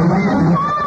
没关系没关系